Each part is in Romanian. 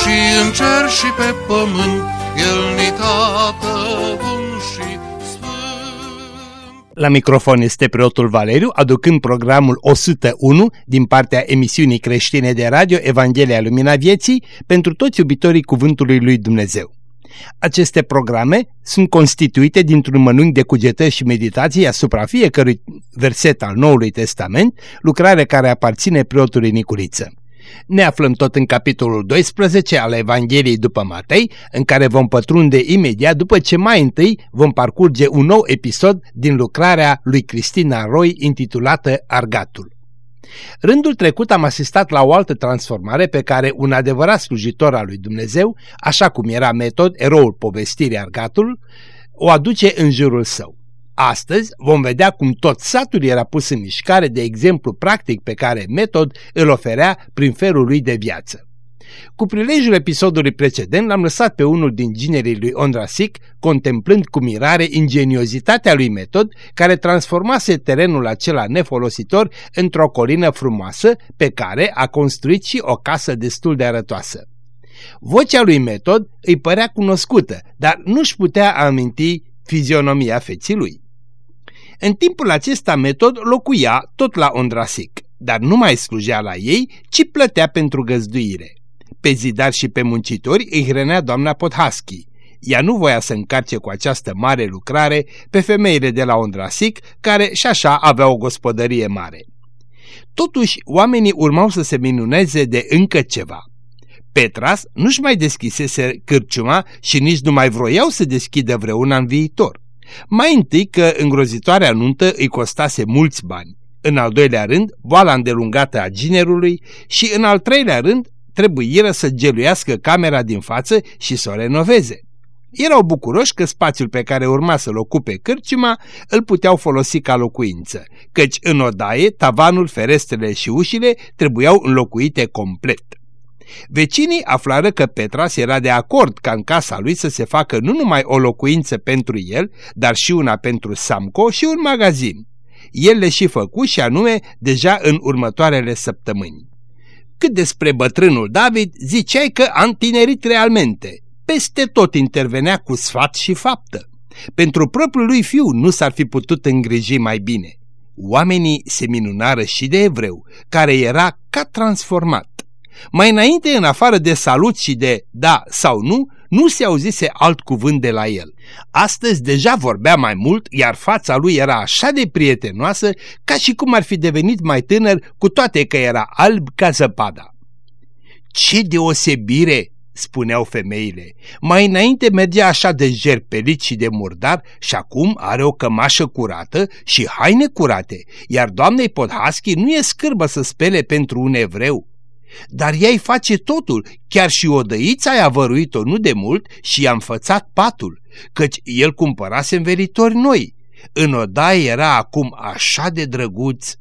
și în cer și pe pământ, El ni tată bun și la microfon este preotul Valeriu, aducând programul 101 din partea emisiunii creștine de radio Evanghelia Lumina Vieții pentru toți iubitorii Cuvântului Lui Dumnezeu. Aceste programe sunt constituite dintr-un mănânc de cugetări și meditații asupra fiecărui verset al Noului Testament, lucrare care aparține preotului Nicuriță. Ne aflăm tot în capitolul 12 al Evangheliei după Matei, în care vom pătrunde imediat după ce mai întâi vom parcurge un nou episod din lucrarea lui Cristina Roy intitulată Argatul. Rândul trecut am asistat la o altă transformare pe care un adevărat slujitor al lui Dumnezeu, așa cum era metod, eroul povestirii Argatul, o aduce în jurul său. Astăzi vom vedea cum tot satul era pus în mișcare de exemplu practic pe care Metod îl oferea prin felul lui de viață. Cu prilejul episodului precedent l-am lăsat pe unul din ginerii lui Ondrasic contemplând cu mirare ingeniozitatea lui Metod care transformase terenul acela nefolositor într-o colină frumoasă pe care a construit și o casă destul de arătoasă. Vocea lui Metod îi părea cunoscută, dar nu-și putea aminti fizionomia feții lui. În timpul acesta metod locuia tot la Ondrasic, dar nu mai slujea la ei, ci plătea pentru găzduire. Pe zidar și pe muncitori îi hrănea doamna Podhaschi. Ea nu voia să încarce cu această mare lucrare pe femeile de la Ondrasic, care și așa aveau o gospodărie mare. Totuși, oamenii urmau să se minuneze de încă ceva. Petras nu-și mai deschisese cârciuma și nici nu mai vroiau să deschidă vreuna în viitor. Mai întâi că îngrozitoarea nuntă îi costase mulți bani, în al doilea rând boala îndelungată a ginerului și în al treilea rând trebuiră să geluiască camera din față și să o renoveze. Erau bucuroși că spațiul pe care urma să-l ocupe cârciuma îl puteau folosi ca locuință, căci în odaie tavanul, ferestrele și ușile trebuiau înlocuite complet. Vecinii aflară că Petras era de acord ca în casa lui să se facă nu numai o locuință pentru el, dar și una pentru Samco și un magazin. El le și făcu și anume deja în următoarele săptămâni. Cât despre bătrânul David, ziceai că a întinerit realmente. Peste tot intervenea cu sfat și faptă. Pentru propriul lui fiu nu s-ar fi putut îngriji mai bine. Oamenii se minunară și de evreu, care era ca transformat. Mai înainte, în afară de salut și de da sau nu, nu se auzise alt cuvânt de la el. Astăzi deja vorbea mai mult, iar fața lui era așa de prietenoasă ca și cum ar fi devenit mai tânăr, cu toate că era alb ca zăpada. Ce deosebire!" spuneau femeile. Mai înainte mergea așa de jerpelit și de murdar și acum are o cămașă curată și haine curate, iar doamnei Podhaschi nu e scârbă să spele pentru un evreu. Dar ea îi face totul, chiar și odăița i-a văruit-o nu de mult și i-a înfățat patul, căci el cumpărase învelitori noi. În odaie era acum așa de drăguț.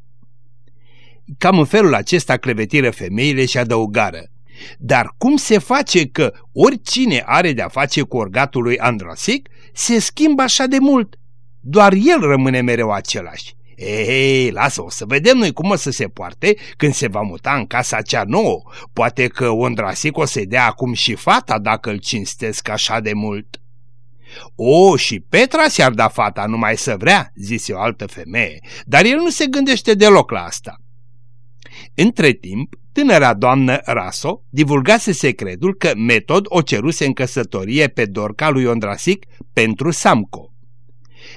Cam în felul acesta clevetiră femeile și adăugară. Dar cum se face că oricine are de-a face cu orgatul lui Andrasic se schimbă așa de mult? Doar el rămâne mereu același. Ei, lasă-o să vedem noi cum o să se poarte când se va muta în casa cea nouă. Poate că Ondrasic o să-i dea acum și fata dacă îl cinstesc așa de mult. O, și Petra s-ar da fata numai să vrea, zise o altă femeie, dar el nu se gândește deloc la asta. Între timp, tânăra doamnă Raso divulgase secretul că Metod o ceruse în căsătorie pe Dorca lui Ondrasic pentru Samco.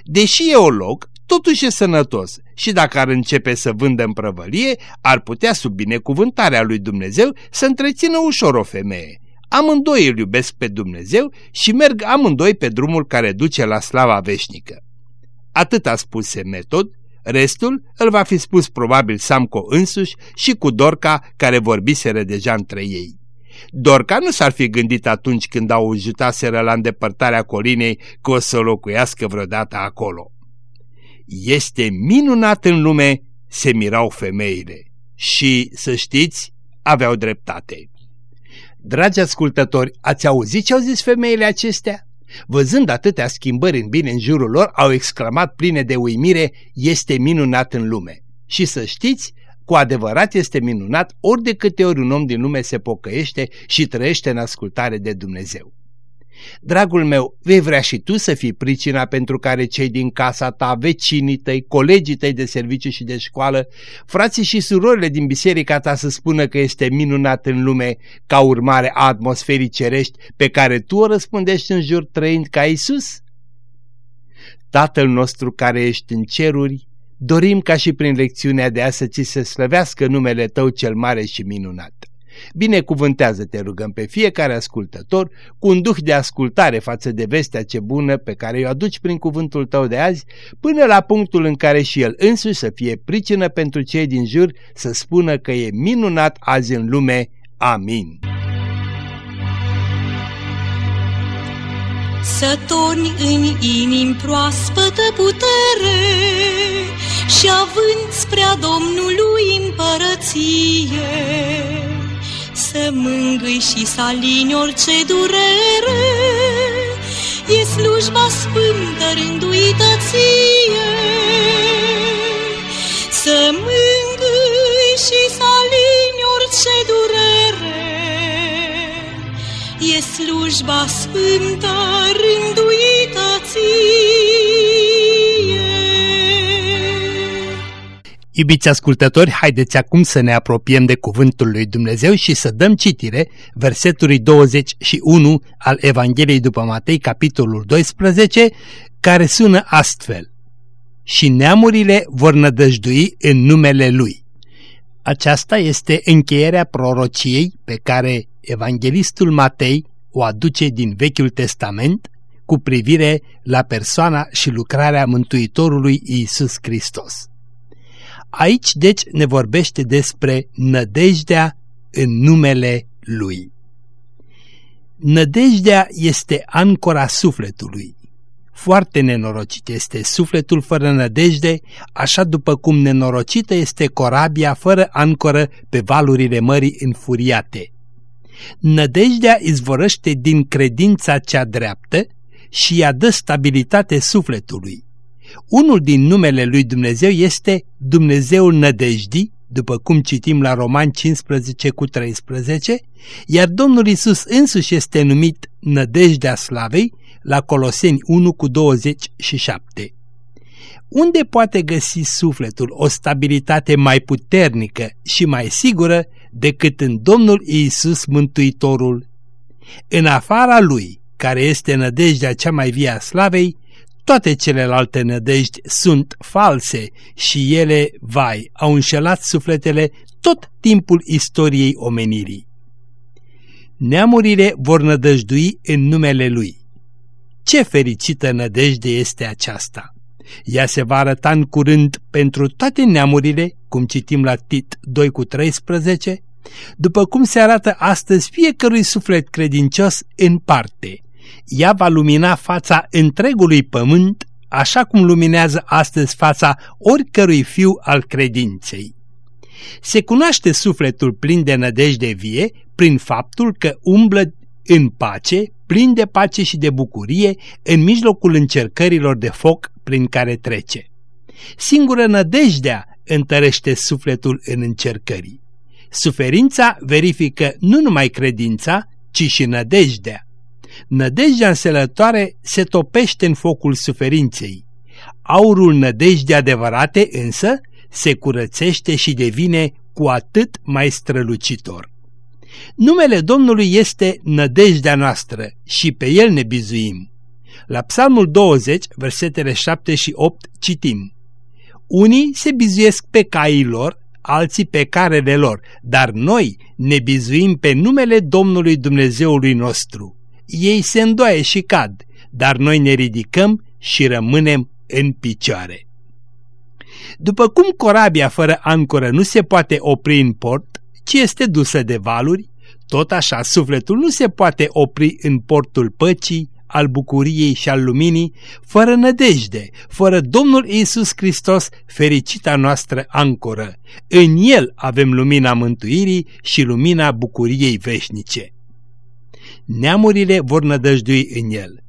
Deși e loc, totuși e sănătos și dacă ar începe să vândă în prăvălie, ar putea sub binecuvântarea lui Dumnezeu să întrețină ușor o femeie. Amândoi îl iubesc pe Dumnezeu și merg amândoi pe drumul care duce la slava veșnică. Atât a spus Metod, restul îl va fi spus probabil Samco însuși și cu Dorca care vorbiseră deja între ei. Dorca nu s-ar fi gândit atunci când au ajutaseră la îndepărtarea colinei că o să locuiască vreodată acolo. Este minunat în lume, se mirau femeile. Și, să știți, aveau dreptate. Dragi ascultători, ați auzit ce au zis femeile acestea? Văzând atâtea schimbări în bine în jurul lor, au exclamat pline de uimire, este minunat în lume. Și să știți, cu adevărat este minunat ori de câte ori un om din lume se pocăiește și trăiește în ascultare de Dumnezeu. Dragul meu, vei vrea și tu să fii pricina pentru care cei din casa ta, vecinii tăi, colegii tăi de serviciu și de școală, frații și surorile din biserica ta să spună că este minunat în lume ca urmare a atmosferii cerești pe care tu o răspundești în jur trăind ca Isus? Tatăl nostru care ești în ceruri, dorim ca și prin lecțiunea de azi să ți se slăvească numele tău cel mare și minunat. Binecuvântează-te, rugăm pe fiecare ascultător cu un duh de ascultare față de vestea ce bună pe care o aduci prin cuvântul tău de azi, până la punctul în care și el însuși să fie pricină pentru cei din jur să spună că e minunat azi în lume. Amin. Să torni în inim proaspătă putere și având spre a Domnului împărăție să mângâi și să alini orice durere, e slujba sfântă rânduită ție. Să mângâi și să alini orice durere, e slujba sfântă rânduită ție. Iubiți ascultători, haideți acum să ne apropiem de cuvântul lui Dumnezeu și să dăm citire versetului 21 al Evangheliei după Matei, capitolul 12, care sună astfel. Și neamurile vor nădăjdui în numele Lui. Aceasta este încheierea prorociei pe care evanghelistul Matei o aduce din Vechiul Testament cu privire la persoana și lucrarea Mântuitorului Iisus Hristos. Aici, deci, ne vorbește despre nădejdea în numele Lui. Nădejdea este ancora sufletului. Foarte nenorocit este sufletul fără nădejde, așa după cum nenorocită este corabia fără ancoră pe valurile mării înfuriate. Nădejdea izvorăște din credința cea dreaptă și ea dă stabilitate sufletului. Unul din numele lui Dumnezeu este Dumnezeul nădejdii, după cum citim la Roman 15 cu 13, iar Domnul Isus însuși este numit nădejdea slavei la Coloseni 1 cu 27. Unde poate găsi sufletul o stabilitate mai puternică și mai sigură decât în Domnul Iisus Mântuitorul? În afara Lui, care este nădejdea cea mai vie a slavei, toate celelalte nădejdi sunt false și ele, vai, au înșelat sufletele tot timpul istoriei omenirii. Neamurile vor nădăjdui în numele Lui. Ce fericită nădejde este aceasta! Ea se va arăta în curând pentru toate neamurile, cum citim la Tit 2 cu 13, după cum se arată astăzi fiecărui suflet credincios în parte – ea va lumina fața întregului pământ, așa cum luminează astăzi fața oricărui fiu al credinței. Se cunoaște sufletul plin de nădejde vie prin faptul că umblă în pace, plin de pace și de bucurie, în mijlocul încercărilor de foc prin care trece. Singură nădejdea întărește sufletul în încercării. Suferința verifică nu numai credința, ci și nădejdea. Nădejdea înselătoare se topește în focul suferinței. Aurul nădejdii adevărate însă se curățește și devine cu atât mai strălucitor. Numele Domnului este nădejdea noastră și pe el ne bizuim. La Psalmul 20, versetele 7 și 8 citim Unii se bizuiesc pe caii lor, alții pe carele lor, dar noi ne bizuim pe numele Domnului Dumnezeului nostru ei se îndoaie și cad, dar noi ne ridicăm și rămânem în picioare. După cum corabia fără ancoră nu se poate opri în port, ci este dusă de valuri, Tot așa, sufletul nu se poate opri în portul păcii, al bucuriei și al luminii, fără nădejde, fără Domnul Isus Hristos, fericita noastră ancoră. În El avem lumina mântuirii și lumina bucuriei veșnice. Neamurile vor nădăjdui în El.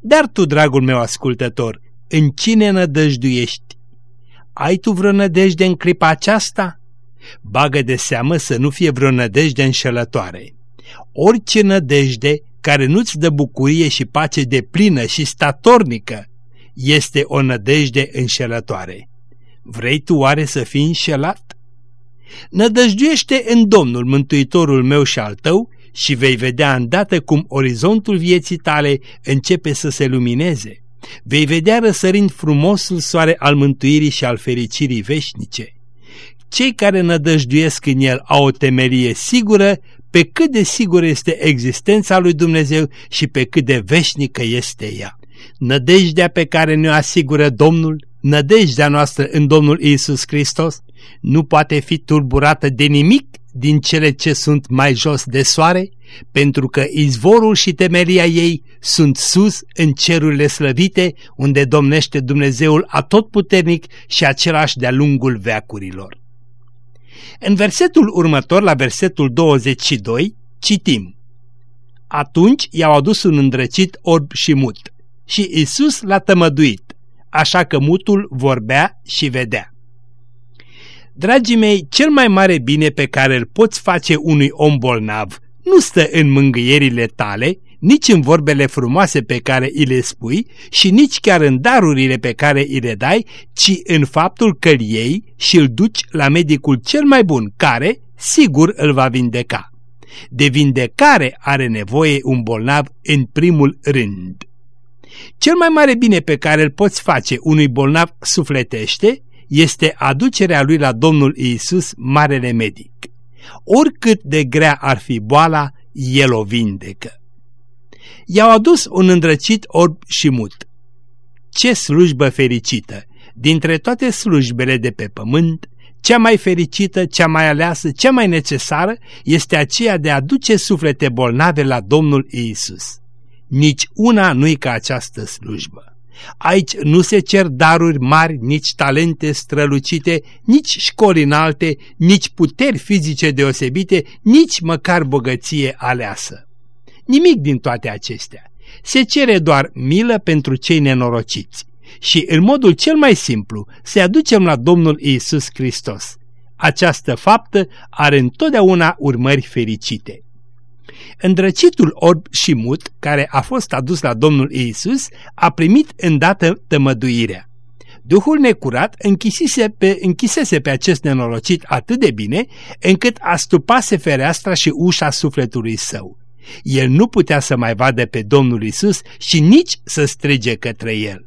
Dar tu, dragul meu ascultător, în cine nădăjduiești? Ai tu vreo nădejde în clipa aceasta? Bagă de seamă să nu fie vreo nădejde înșelătoare. Orice nădejde care nu-ți dă bucurie și pace de plină și statornică este o nădejde înșelătoare. Vrei tu oare să fii înșelat? Nădăjduiește în Domnul Mântuitorul meu și al tău și vei vedea îndată cum orizontul vieții tale începe să se lumineze. Vei vedea răsărind frumosul soare al mântuirii și al fericirii veșnice. Cei care nădăjduiesc în el au o temelie sigură pe cât de sigură este existența lui Dumnezeu și pe cât de veșnică este ea. Nădejdea pe care ne-o asigură Domnul, nădejdea noastră în Domnul Isus Hristos, nu poate fi tulburată de nimic din cele ce sunt mai jos de soare, pentru că izvorul și temelia ei sunt sus în cerurile slăvite, unde domnește Dumnezeul atotputernic și același de-a lungul veacurilor. În versetul următor, la versetul 22, citim Atunci i-au adus un îndrăcit orb și mut și Isus l-a tămăduit, așa că mutul vorbea și vedea. Dragii mei, cel mai mare bine pe care îl poți face unui om bolnav nu stă în mângâierile tale, nici în vorbele frumoase pe care îi le spui și nici chiar în darurile pe care îi le dai, ci în faptul că îl iei și îl duci la medicul cel mai bun, care, sigur, îl va vindeca. De vindecare are nevoie un bolnav în primul rând. Cel mai mare bine pe care îl poți face unui bolnav sufletește este aducerea lui la Domnul Iisus, Marele Medic. Oricât de grea ar fi boala, El o vindecă. I-au adus un îndrăcit orb și mut. Ce slujbă fericită! Dintre toate slujbele de pe pământ, cea mai fericită, cea mai aleasă, cea mai necesară este aceea de a duce suflete bolnave la Domnul Iisus. Nici una nu-i ca această slujbă. Aici nu se cer daruri mari, nici talente strălucite, nici școli înalte, nici puteri fizice deosebite, nici măcar bogăție aleasă. Nimic din toate acestea. Se cere doar milă pentru cei nenorociți și în modul cel mai simplu să aducem la Domnul Isus Hristos. Această faptă are întotdeauna urmări fericite. Îndrăcitul orb și mut, care a fost adus la Domnul Iisus, a primit îndată tămăduirea. Duhul necurat închisise pe, închisese pe acest nenorocit atât de bine, încât astupase fereastra și ușa sufletului său. El nu putea să mai vadă pe Domnul Isus și nici să strige către el.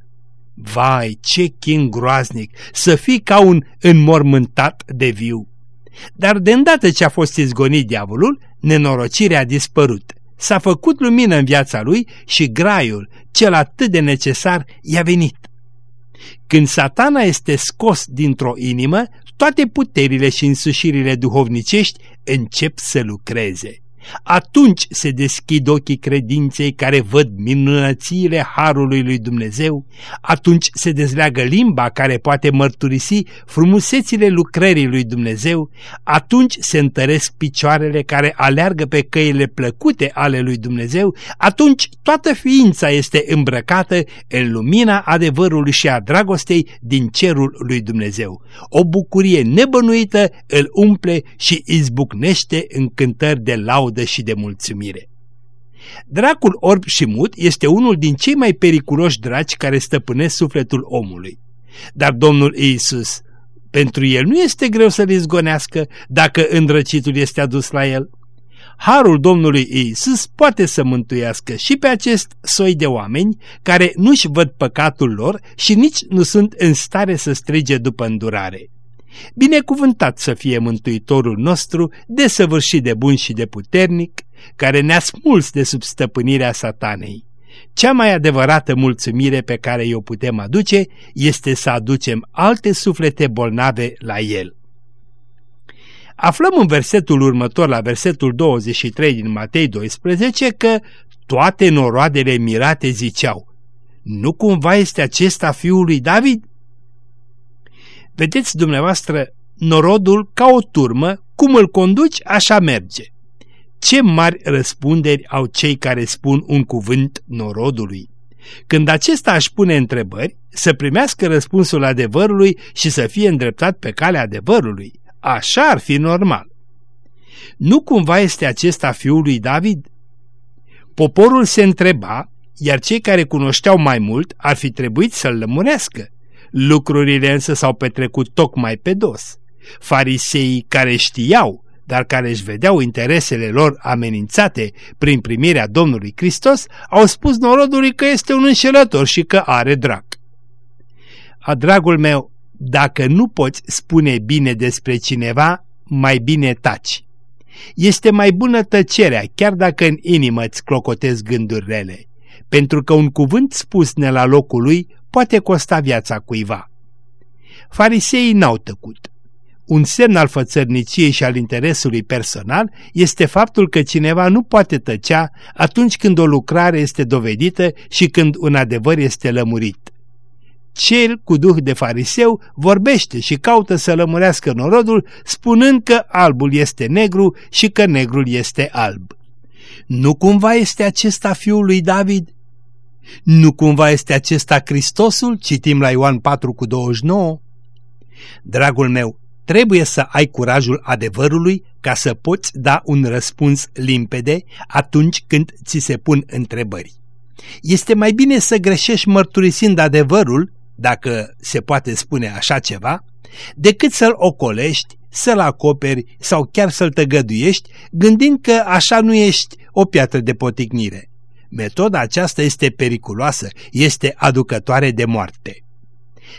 Vai, ce chin groaznic, să fii ca un înmormântat de viu! Dar de îndată ce a fost izgonit diavolul, nenorocirea a dispărut. S-a făcut lumină în viața lui și graiul, cel atât de necesar, i-a venit. Când satana este scos dintr-o inimă, toate puterile și însușirile duhovnicești încep să lucreze. Atunci se deschid ochii credinței care văd minunățiile Harului lui Dumnezeu, atunci se dezleagă limba care poate mărturisi frumusețile lucrării lui Dumnezeu, atunci se întăresc picioarele care aleargă pe căile plăcute ale lui Dumnezeu, atunci toată ființa este îmbrăcată în lumina adevărului și a dragostei din cerul lui Dumnezeu. O bucurie nebănuită îl umple și izbucnește în cântări de laudă laudă și de mulțumire. Dracul orb și mut este unul din cei mai periculoși draci care stăpânesc sufletul omului. Dar Domnul Iisus, pentru el nu este greu să-l izgonească dacă îndrăcitul este adus la el. Harul Domnului Iisus poate să mântuiască și pe acest soi de oameni care nu-și văd păcatul lor și nici nu sunt în stare să strige după îndurare. Binecuvântat să fie Mântuitorul nostru, desăvârșit de bun și de puternic, care ne-a smuls de sub stăpânirea satanei. Cea mai adevărată mulțumire pe care o putem aduce este să aducem alte suflete bolnave la el. Aflăm în versetul următor, la versetul 23 din Matei 12, că toate noroadele mirate ziceau, nu cumva este acesta fiul lui David? Vedeți dumneavoastră, norodul ca o turmă, cum îl conduci, așa merge. Ce mari răspunderi au cei care spun un cuvânt norodului. Când acesta își pune întrebări, să primească răspunsul adevărului și să fie îndreptat pe calea adevărului. Așa ar fi normal. Nu cumva este acesta fiul lui David? Poporul se întreba, iar cei care cunoșteau mai mult ar fi trebuit să-l lămurească. Lucrurile însă s-au petrecut tocmai pe dos. Fariseii care știau, dar care își vedeau interesele lor amenințate prin primirea Domnului Hristos, au spus norodului că este un înșelător și că are drag. A dragul meu, dacă nu poți spune bine despre cineva, mai bine taci. Este mai bună tăcerea, chiar dacă în inimă îți clocotezi gânduri rele, pentru că un cuvânt spus ne la locul lui poate costa viața cuiva. Fariseii n-au tăcut. Un semn al fățărniciei și al interesului personal este faptul că cineva nu poate tăcea atunci când o lucrare este dovedită și când un adevăr este lămurit. Cel cu duh de fariseu vorbește și caută să lămurească norodul, spunând că albul este negru și că negrul este alb. Nu cumva este acesta fiul lui David? Nu cumva este acesta Hristosul? Citim la Ioan 4 cu 29. Dragul meu, trebuie să ai curajul adevărului ca să poți da un răspuns limpede atunci când ți se pun întrebări. Este mai bine să greșești mărturisind adevărul dacă se poate spune așa ceva, decât să-l ocolești, să-l acoperi sau chiar să-l tăgăduiești, gândind că așa nu ești o piatră de poticnire. Metoda aceasta este periculoasă, este aducătoare de moarte.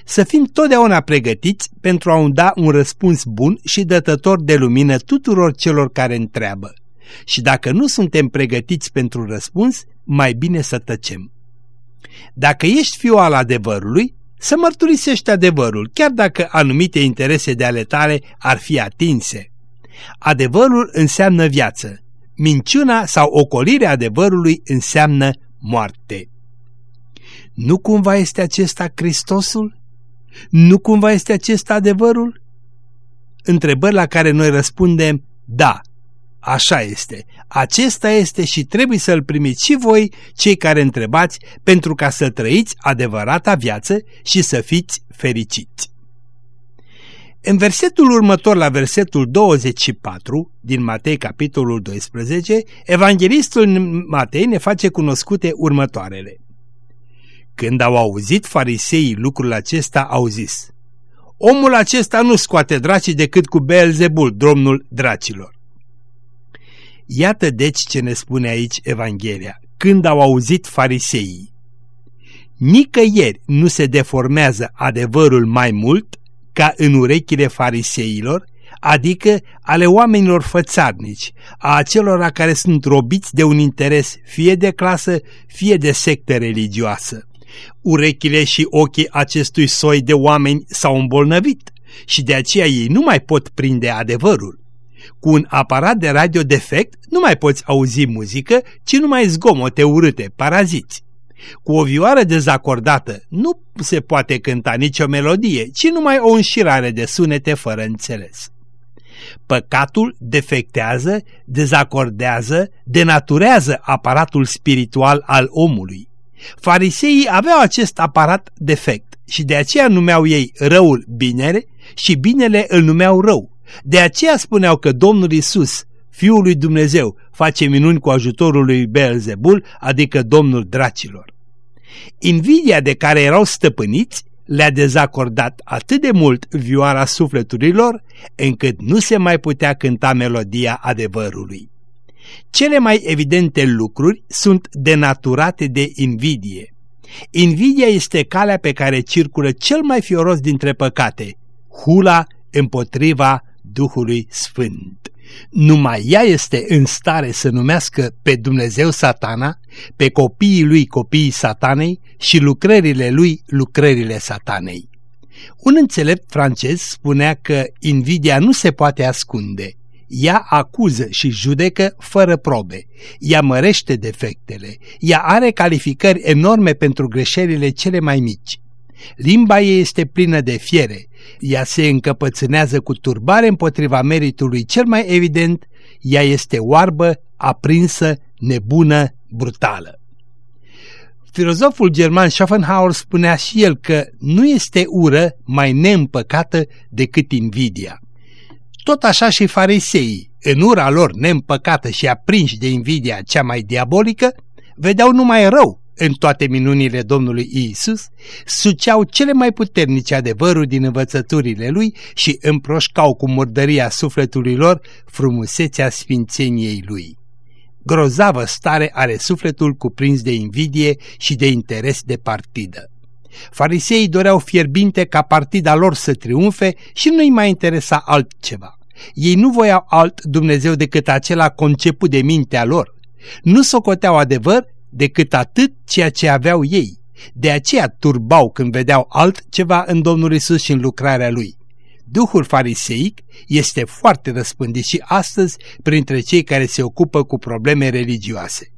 Să fim totdeauna pregătiți pentru a da un răspuns bun și dătător de lumină tuturor celor care întreabă. Și dacă nu suntem pregătiți pentru răspuns, mai bine să tăcem. Dacă ești fiul al adevărului, să mărturisești adevărul, chiar dacă anumite interese de ale tale ar fi atinse. Adevărul înseamnă viață, minciuna sau ocolirea adevărului înseamnă moarte. Nu cumva este acesta Hristosul? Nu cumva este acesta adevărul? Întrebări la care noi răspundem da, Așa este. Acesta este și trebuie să-l primiți și voi, cei care întrebați, pentru ca să trăiți adevărata viață și să fiți fericiți. În versetul următor, la versetul 24 din Matei, capitolul 12, evanghelistul Matei ne face cunoscute următoarele. Când au auzit fariseii lucrul acesta, au zis, Omul acesta nu scoate dracii decât cu Beelzebul, domnul dracilor. Iată deci ce ne spune aici Evanghelia, când au auzit fariseii. Nicăieri nu se deformează adevărul mai mult ca în urechile fariseilor, adică ale oamenilor fățarnici, a acelora care sunt robiți de un interes fie de clasă, fie de sectă religioasă. Urechile și ochii acestui soi de oameni s-au îmbolnăvit și de aceea ei nu mai pot prinde adevărul. Cu un aparat de radio defect nu mai poți auzi muzică, ci numai zgomote urâte, paraziți. Cu o vioară dezacordată nu se poate cânta nicio melodie, ci numai o înșirare de sunete fără înțeles. Păcatul defectează, dezacordează, denaturează aparatul spiritual al omului. Fariseii aveau acest aparat defect și de aceea numeau ei răul binele și binele îl numeau rău. De aceea spuneau că Domnul Isus, Fiul lui Dumnezeu, face minuni cu ajutorul lui Beelzebul, adică Domnul dracilor. Invidia de care erau stăpâniți le-a dezacordat atât de mult vioara sufleturilor, încât nu se mai putea cânta melodia adevărului. Cele mai evidente lucruri sunt denaturate de invidie. Invidia este calea pe care circulă cel mai fioros dintre păcate, hula împotriva Duhului Sfânt. Numai ea este în stare să numească pe Dumnezeu satana, pe copiii lui copiii satanei și lucrările lui lucrările satanei. Un înțelept francez spunea că invidia nu se poate ascunde. Ea acuză și judecă fără probe. Ea mărește defectele. Ea are calificări enorme pentru greșelile cele mai mici. Limba ei este plină de fiere. Ea se încăpățânează cu turbare împotriva meritului cel mai evident. Ea este oarbă, aprinsă, nebună, brutală. Filozoful german Schopenhauer spunea și el că nu este ură mai neîmpăcată decât invidia. Tot așa și fariseii, în ura lor neîmpăcată și aprinși de invidia cea mai diabolică, vedeau numai rău în toate minunile Domnului Iisus, suceau cele mai puternice adevăruri din învățăturile lui și împroșcau cu murdăria sufletului lor frumusețea sfințeniei lui. Grozavă stare are sufletul cuprins de invidie și de interes de partidă. Fariseii doreau fierbinte ca partida lor să triumfe și nu-i mai interesa altceva. Ei nu voiau alt Dumnezeu decât acela conceput de mintea lor. Nu socoteau adevăr decât atât ceea ce aveau ei. De aceea turbau când vedeau altceva în Domnul Isus și în lucrarea Lui. Duhul fariseic este foarte răspândit și astăzi printre cei care se ocupă cu probleme religioase.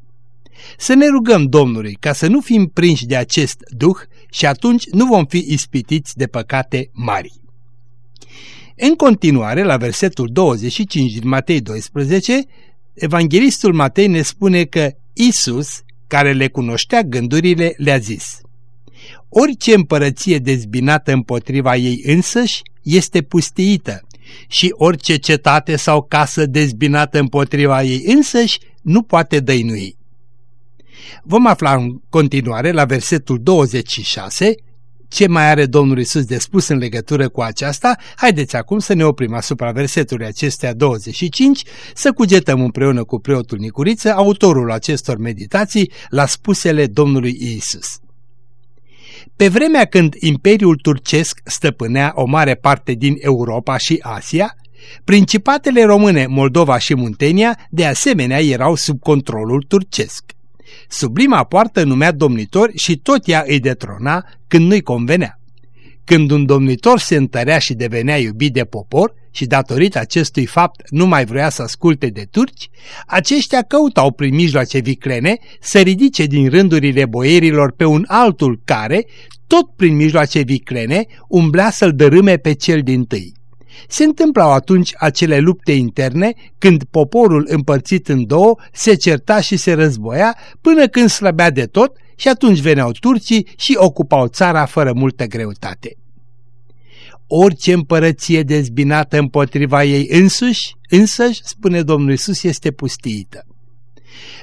Să ne rugăm Domnului ca să nu fim prinși de acest duh și atunci nu vom fi ispitiți de păcate mari. În continuare, la versetul 25 din Matei 12, evanghelistul Matei ne spune că Isus, care le cunoștea gândurile, le-a zis Orice împărăție dezbinată împotriva ei însăși este pustiită și orice cetate sau casă dezbinată împotriva ei însăși nu poate dăinui. Vom afla în continuare la versetul 26 ce mai are Domnul Isus de spus în legătură cu aceasta, haideți acum să ne oprim asupra versetului acestea 25, să cugetăm împreună cu preotul Nicuriță, autorul acestor meditații, la spusele Domnului Isus. Pe vremea când Imperiul Turcesc stăpânea o mare parte din Europa și Asia, principatele române Moldova și Muntenia de asemenea erau sub controlul turcesc. Sublima poartă numea domnitor și tot ea îi detrona când nu-i convenea. Când un domnitor se întărea și devenea iubit de popor și datorită acestui fapt nu mai vrea să asculte de turci, aceștia căutau prin mijloace viclene să ridice din rândurile boierilor pe un altul care, tot prin mijloace viclene, umblea să-l dărâme pe cel din tâi. Se întâmplau atunci acele lupte interne când poporul împărțit în două se certa și se războia până când slăbea de tot și atunci veneau turcii și ocupau țara fără multă greutate. Orice împărăție dezbinată împotriva ei însuși, însăși, spune Domnul Isus, este pustiită.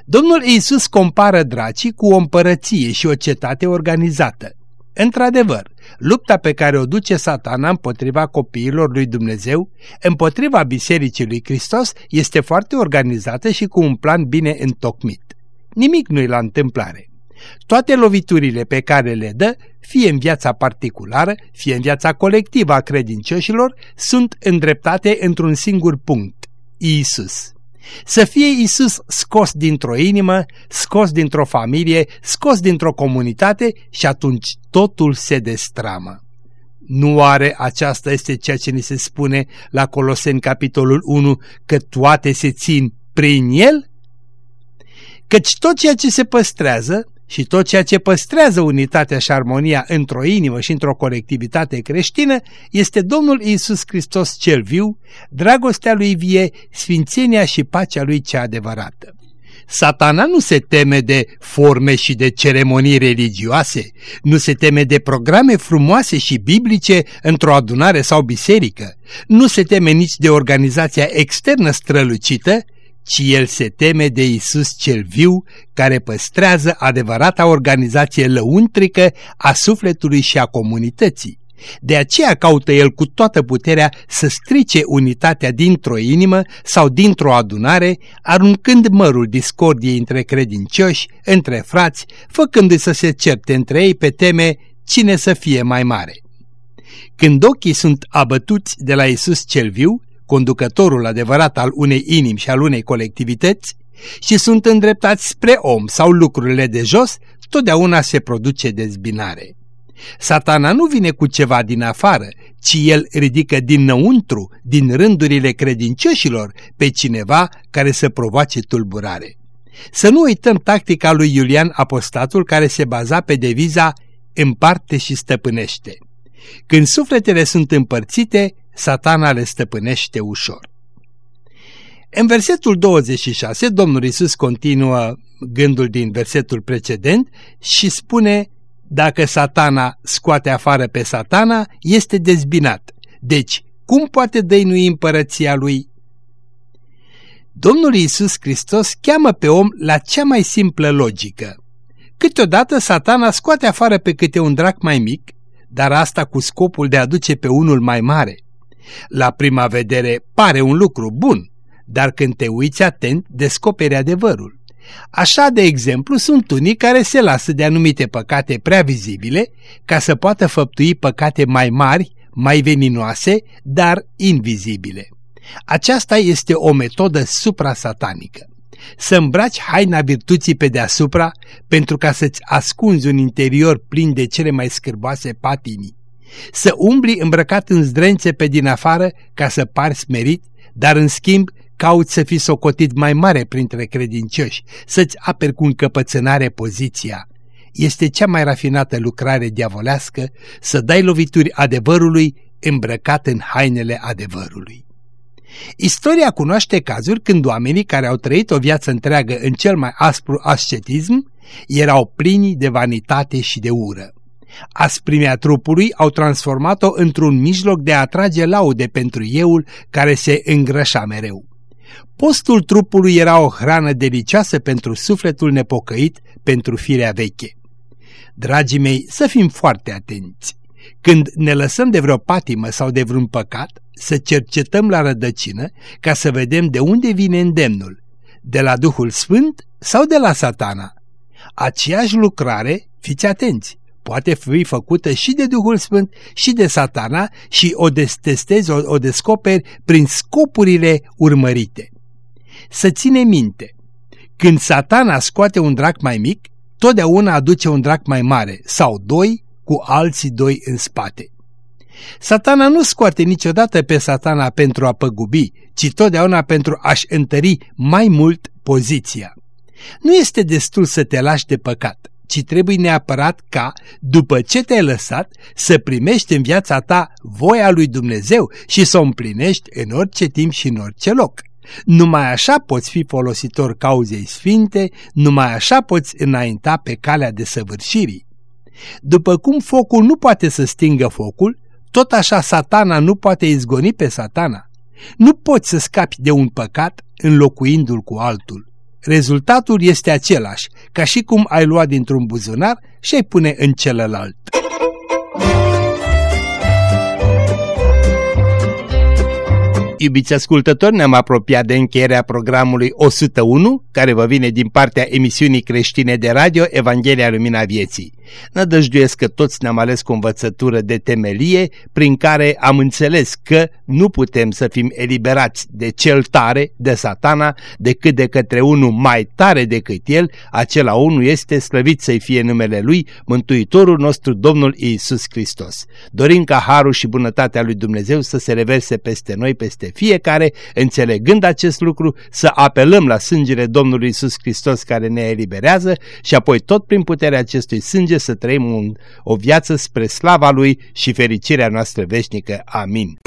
Domnul Isus compară dracii cu o împărăție și o cetate organizată. Într-adevăr, lupta pe care o duce satana împotriva copiilor lui Dumnezeu, împotriva Bisericii lui Hristos, este foarte organizată și cu un plan bine întocmit. Nimic nu-i la întâmplare. Toate loviturile pe care le dă, fie în viața particulară, fie în viața colectivă a credincioșilor, sunt îndreptate într-un singur punct, Iisus. Să fie Isus scos dintr-o inimă, scos dintr-o familie, scos dintr-o comunitate și atunci totul se destramă. Nu are aceasta este ceea ce ni se spune la Coloseni capitolul 1, că toate se țin prin el? Căci tot ceea ce se păstrează și tot ceea ce păstrează unitatea și armonia într-o inimă și într-o colectivitate creștină este Domnul Isus Hristos cel viu, dragostea lui vie, sfințenia și pacea lui cea adevărată. Satana nu se teme de forme și de ceremonii religioase, nu se teme de programe frumoase și biblice într-o adunare sau biserică, nu se teme nici de organizația externă strălucită, ci el se teme de Isus cel viu, care păstrează adevărata organizație lăuntrică a sufletului și a comunității. De aceea caută el cu toată puterea să strice unitatea dintr-o inimă sau dintr-o adunare, aruncând mărul discordiei între credincioși, între frați, făcându-i să se certe între ei pe teme cine să fie mai mare. Când ochii sunt abătuți de la Isus cel viu, conducătorul adevărat al unei inimi și al unei colectivități, și sunt îndreptați spre om sau lucrurile de jos, totdeauna se produce dezbinare. Satana nu vine cu ceva din afară, ci el ridică dinăuntru, din rândurile credincioșilor, pe cineva care să provoace tulburare. Să nu uităm tactica lui Iulian Apostatul care se baza pe deviza împarte și stăpânește. Când sufletele sunt împărțite, satana le stăpânește ușor. În versetul 26, Domnul Isus continuă gândul din versetul precedent și spune dacă satana scoate afară pe satana, este dezbinat. Deci, cum poate dăinui împărăția lui? Domnul Iisus Hristos cheamă pe om la cea mai simplă logică. Câteodată satana scoate afară pe câte un drac mai mic, dar asta cu scopul de a duce pe unul mai mare. La prima vedere pare un lucru bun, dar când te uiți atent, descoperi adevărul. Așa, de exemplu, sunt unii care se lasă de anumite păcate prea vizibile ca să poată făptui păcate mai mari, mai veninoase, dar invizibile. Aceasta este o metodă suprasatanică. Să îmbraci haina virtuții pe deasupra pentru ca să-ți ascunzi un interior plin de cele mai scârboase patinii. Să umbli îmbrăcat în zdrențe pe din afară ca să pari smerit, dar în schimb cauți să fii socotit mai mare printre credincioși, să-ți aperi cu încăpățânare poziția. Este cea mai rafinată lucrare diavolească să dai lovituri adevărului îmbrăcat în hainele adevărului. Istoria cunoaște cazuri când oamenii care au trăit o viață întreagă în cel mai aspru ascetism erau plini de vanitate și de ură. Asprimea trupului au transformat-o într-un mijloc de a atrage laude pentru euul care se îngrășa mereu. Postul trupului era o hrană delicioasă pentru sufletul nepocăit, pentru firea veche. Dragii mei, să fim foarte atenți. Când ne lăsăm de vreo patimă sau de vreun păcat, să cercetăm la rădăcină ca să vedem de unde vine îndemnul, de la Duhul Sfânt sau de la satana. Aceeași lucrare, fiți atenți, poate fi făcută și de Duhul Sfânt și de satana și o destestezi, o, o descoperi prin scopurile urmărite. Să ține minte, când satana scoate un drac mai mic, totdeauna aduce un drac mai mare sau doi cu alții doi în spate. Satana nu scoate niciodată pe satana pentru a păgubi, ci totdeauna pentru a-și întări mai mult poziția. Nu este destul să te lași de păcat, ci trebuie neapărat ca, după ce te-ai lăsat, să primești în viața ta voia lui Dumnezeu și să o împlinești în orice timp și în orice loc. Numai așa poți fi folositor cauzei sfinte, numai așa poți înainta pe calea de săvârșirii. După cum focul nu poate să stingă focul, tot așa satana nu poate izgoni pe satana. Nu poți să scapi de un păcat înlocuindu-l cu altul. Rezultatul este același, ca și cum ai lua dintr-un buzunar și ai pune în celălalt. Iubiți ascultători, ne-am apropiat de încheierea programului 101, care vă vine din partea emisiunii creștine de radio Evanghelia Lumina Vieții. Nădăjduiesc că toți ne-am ales cu învățătură de temelie prin care am înțeles că nu putem să fim eliberați de cel tare, de satana, decât de către unul mai tare decât el, acela unul este slăvit să-i fie numele lui, Mântuitorul nostru Domnul Iisus Hristos. Dorim ca harul și bunătatea lui Dumnezeu să se reverse peste noi, peste fiecare, înțelegând acest lucru, să apelăm la sângele Domnului Iisus Hristos care ne eliberează și apoi tot prin puterea acestui sânge să trăim un, o viață spre slava Lui și fericirea noastră veșnică. Amin.